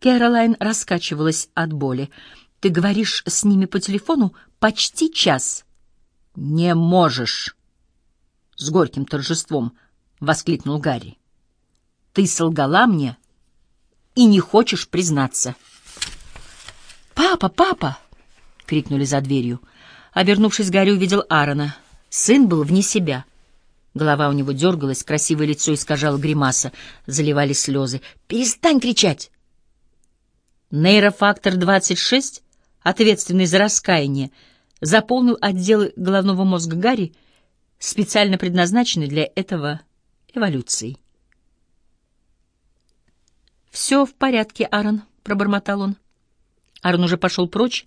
Кэролайн раскачивалась от боли. «Ты говоришь с ними по телефону почти час». «Не можешь!» — с горьким торжеством воскликнул Гарри. «Ты солгала мне и не хочешь признаться». «Папа, папа!» — крикнули за дверью. Обернувшись, Гарри увидел Аарона. Сын был вне себя. Голова у него дергалась, красивое лицо искажало гримаса, заливали слезы. «Перестань кричать!» Нейрофактор 26, ответственный за раскаяние, заполнил отделы головного мозга Гарри, специально предназначенный для этого эволюцией. «Все в порядке, Аарон», — пробормотал он. Аарон уже пошел прочь,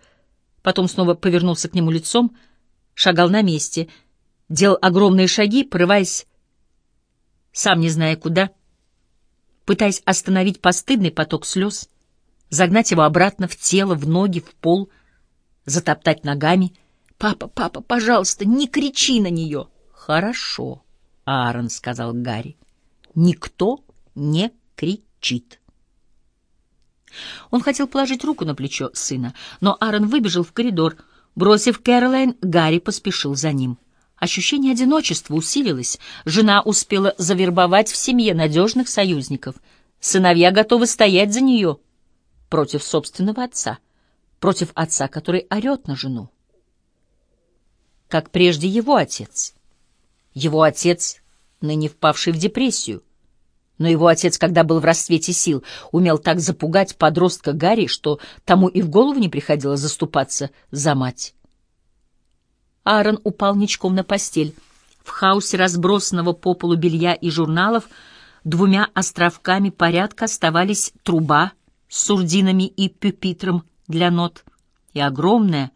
потом снова повернулся к нему лицом, шагал на месте, делал огромные шаги, порываясь, сам не зная куда, пытаясь остановить постыдный поток слез — загнать его обратно в тело, в ноги, в пол, затоптать ногами. «Папа, папа, пожалуйста, не кричи на нее!» «Хорошо», — Аарон сказал Гарри. «Никто не кричит». Он хотел положить руку на плечо сына, но Аарон выбежал в коридор. Бросив Кэролайн, Гарри поспешил за ним. Ощущение одиночества усилилось. Жена успела завербовать в семье надежных союзников. Сыновья готовы стоять за нее — против собственного отца, против отца, который орет на жену. Как прежде его отец. Его отец, ныне впавший в депрессию. Но его отец, когда был в расцвете сил, умел так запугать подростка Гарри, что тому и в голову не приходило заступаться за мать. Аарон упал ничком на постель. В хаосе разбросанного по полу белья и журналов двумя островками порядка оставались труба, с сурдинами и пюпитром для нот, и огромная,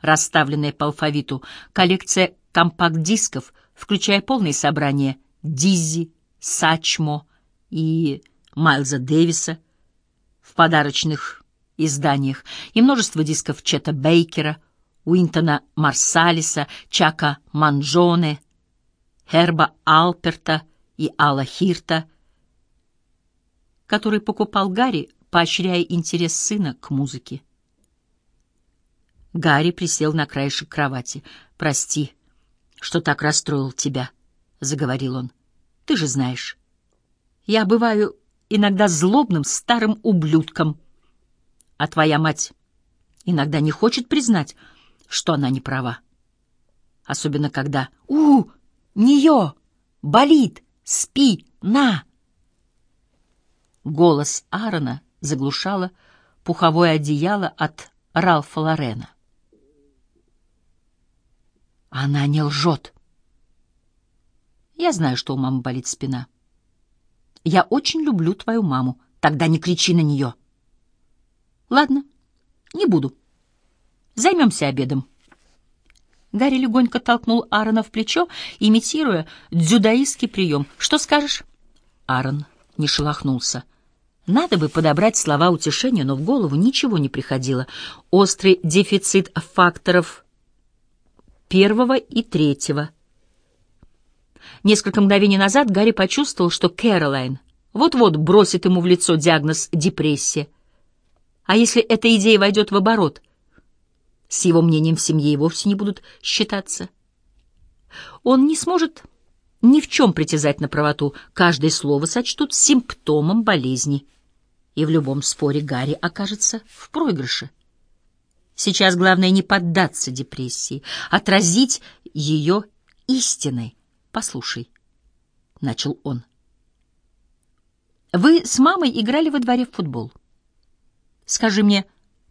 расставленная по алфавиту, коллекция компакт-дисков, включая полные собрания Диззи, Сачмо и Майлза Дэвиса в подарочных изданиях, и множество дисков Чета Бейкера, Уинтона Марсалиса, Чака Манджоне, Херба Алперта и Алла Хирта, который покупал Гарри поощряя интерес сына к музыке. Гарри присел на краешек кровати. «Прости, что так расстроил тебя», — заговорил он. «Ты же знаешь, я бываю иногда злобным старым ублюдком, а твоя мать иногда не хочет признать, что она не права. Особенно когда «У, нее! Болит! Спи! На!» Голос Аарона — заглушало пуховое одеяло от Ралфа Лорена. Она не лжет. Я знаю, что у мамы болит спина. Я очень люблю твою маму. Тогда не кричи на нее. Ладно, не буду. Займемся обедом. Гарри легонько толкнул Аарона в плечо, имитируя дзюдоистский прием. «Что скажешь?» Аарон не шелохнулся. Надо бы подобрать слова утешения, но в голову ничего не приходило. Острый дефицит факторов первого и третьего. Несколько мгновений назад Гарри почувствовал, что Кэролайн вот-вот бросит ему в лицо диагноз «депрессия». А если эта идея войдет в оборот? С его мнением в семье и вовсе не будут считаться. Он не сможет ни в чем притязать на правоту, каждое слово сочтут симптомом болезни и в любом споре Гарри окажется в проигрыше. Сейчас главное не поддаться депрессии, отразить ее истиной. «Послушай», — начал он, — «вы с мамой играли во дворе в футбол. Скажи мне,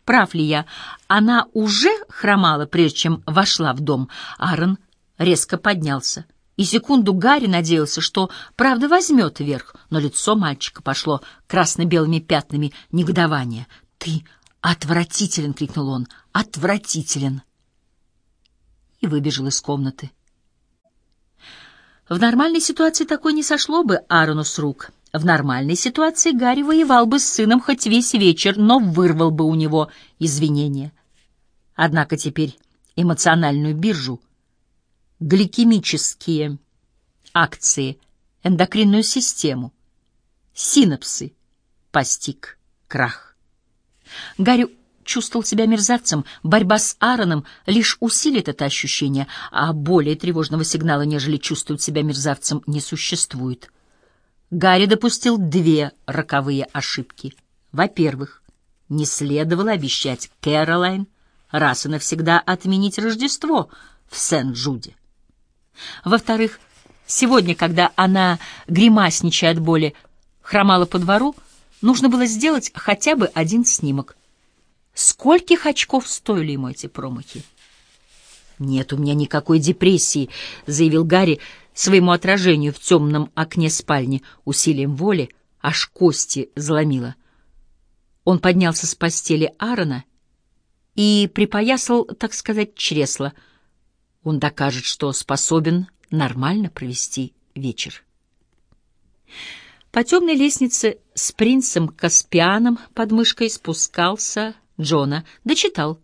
прав ли я, она уже хромала, прежде чем вошла в дом?» Аарон резко поднялся и секунду Гарри надеялся, что правда возьмет верх, но лицо мальчика пошло красно-белыми пятнами негодования. «Ты отвратителен!» — крикнул он. «Отвратителен!» И выбежал из комнаты. В нормальной ситуации такой не сошло бы Аарону с рук. В нормальной ситуации Гарри воевал бы с сыном хоть весь вечер, но вырвал бы у него извинения. Однако теперь эмоциональную биржу — гликемические акции, эндокринную систему, синапсы, постиг крах. Гарри чувствовал себя мерзавцем. Борьба с Аароном лишь усилит это ощущение, а более тревожного сигнала, нежели чувствовать себя мерзавцем, не существует. Гарри допустил две роковые ошибки. Во-первых, не следовало обещать Кэролайн раз и навсегда отменить Рождество в Сент-Джуде. Во-вторых, сегодня, когда она, гримасничая от боли, хромала по двору, нужно было сделать хотя бы один снимок. Скольких очков стоили ему эти промахи? «Нет у меня никакой депрессии», — заявил Гарри своему отражению в темном окне спальни. Усилием воли аж кости заломило. Он поднялся с постели Аарона и припоясал, так сказать, чресло. Он докажет, что способен нормально провести вечер. По темной лестнице с принцем Каспианом под мышкой спускался Джона. Дочитал.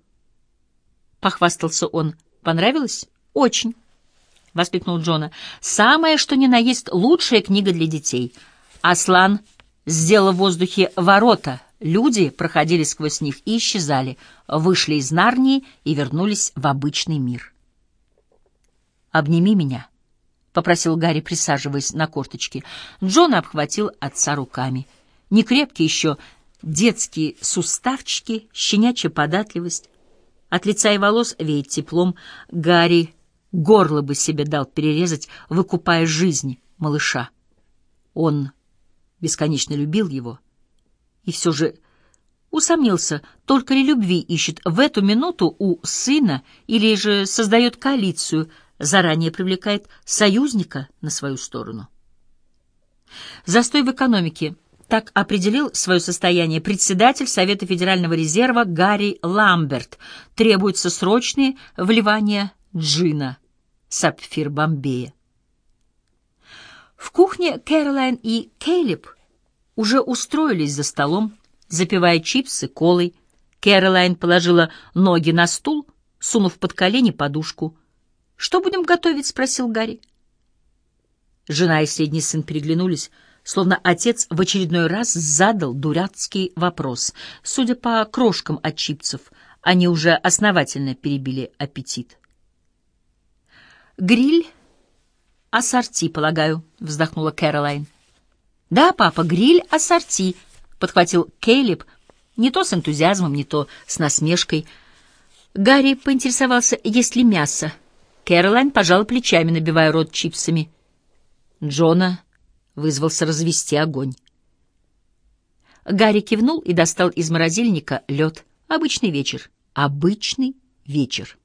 Похвастался он. Понравилось? Очень. — воскликнул Джона. «Самое, что ни на есть, лучшая книга для детей. Аслан сделал в воздухе ворота. Люди проходили сквозь них и исчезали, вышли из Нарнии и вернулись в обычный мир». «Обними меня», — попросил Гарри, присаживаясь на корточки. Джона обхватил отца руками. Некрепкие еще детские суставчики, щенячья податливость. От лица и волос веет теплом. Гарри Горло бы себе дал перерезать, выкупая жизнь малыша. Он бесконечно любил его. И все же усомнился, только ли любви ищет в эту минуту у сына или же создает коалицию, заранее привлекает союзника на свою сторону. Застой в экономике. Так определил свое состояние председатель Совета Федерального резерва Гарри Ламберт. Требуются срочные вливания джина сапфир Бомбея. В кухне Кэролайн и Кейлип уже устроились за столом, запивая чипсы колой. Кэролайн положила ноги на стул, сунув под колени подушку. «Что будем готовить?» — спросил Гарри. Жена и средний сын переглянулись, словно отец в очередной раз задал дурацкий вопрос. Судя по крошкам от чипсов, они уже основательно перебили аппетит. «Гриль ассорти, полагаю», — вздохнула Кэролайн. «Да, папа, гриль ассорти», — подхватил Кейлип, не то с энтузиазмом, не то с насмешкой. Гарри поинтересовался, есть ли мясо. Кэролайн пожала плечами, набивая рот чипсами. Джона вызвался развести огонь. Гарри кивнул и достал из морозильника лед. Обычный вечер. Обычный вечер.